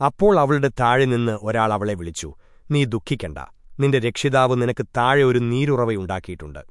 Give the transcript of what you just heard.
അപ്പോൾ അവളുടെ താഴെ നിന്ന് ഒരാൾ അവളെ വിളിച്ചു നീ ദുഃഖിക്കണ്ട. നിന്റെ രക്ഷിതാവ് നിനക്ക് താഴെ ഒരു നീരുറവയുണ്ടാക്കിയിട്ടുണ്ട്.